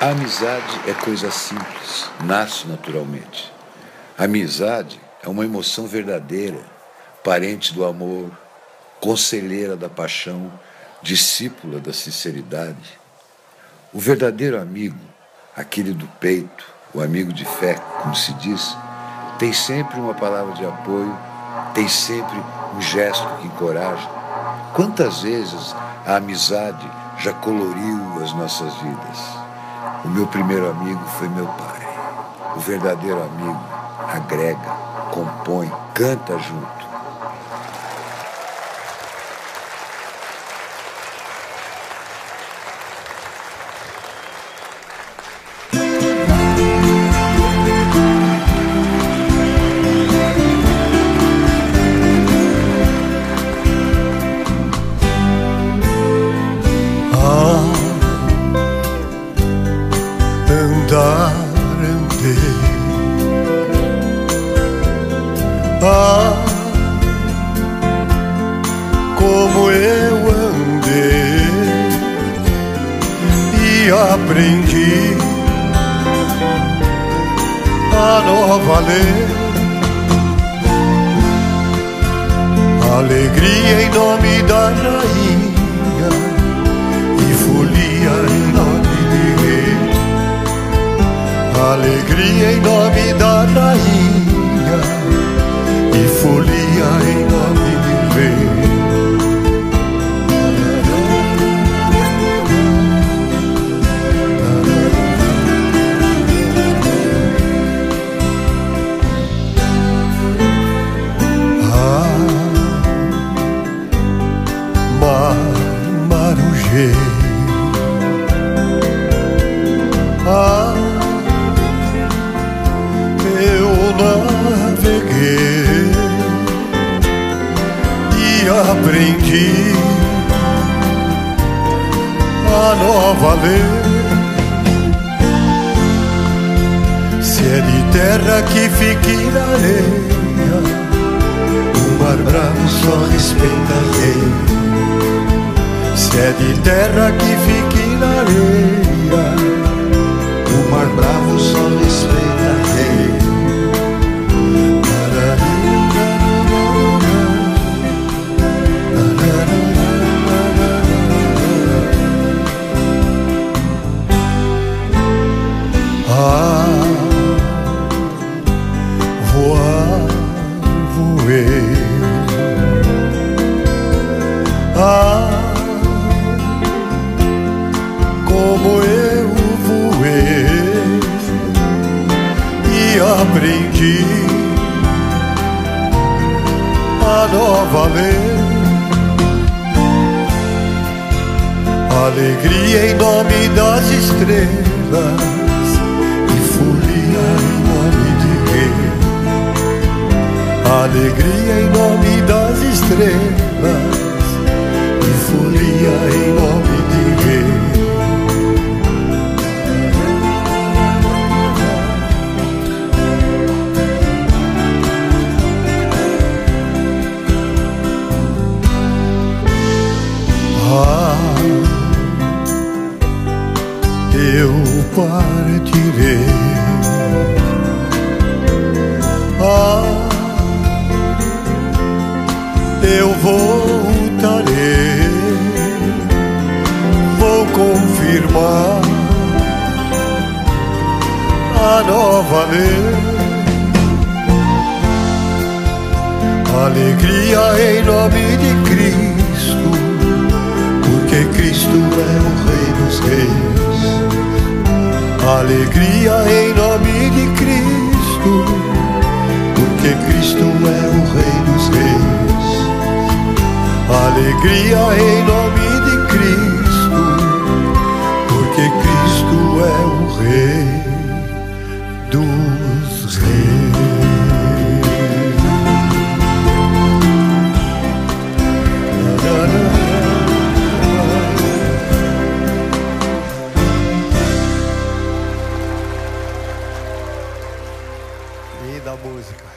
A amizade é coisa simples, nasce naturalmente. A amizade é uma emoção verdadeira, parente do amor, conselheira da paixão, discípula da sinceridade. O verdadeiro amigo, aquele do peito, o amigo de fé, como se diz, tem sempre uma palavra de apoio, tem sempre um gesto que encoraja. Quantas vezes a amizade já coloriu as nossas vidas? O meu primeiro amigo foi meu pai. O verdadeiro amigo agrega, compõe, canta junto. aprendi a nova lei. Alegria em nome da rainha e folia em nome de rei. Alegria em nome da rainha e folia em aprendi a nova lei. Se é de terra que fique na areia, o mar bravo só respeita a lei. Se é de terra que fique na areia. aprendi a nova lei. Alegria em nome das estrelas e folia em nome de rei. Alegria em nome das estrelas e folia em nome firmar a nova lei. Alegria em nome de Cristo, porque Cristo é o Rei dos Reis. Alegria em nome de Cristo, porque Cristo é o Rei dos Reis. Alegria em nome de Cristo música.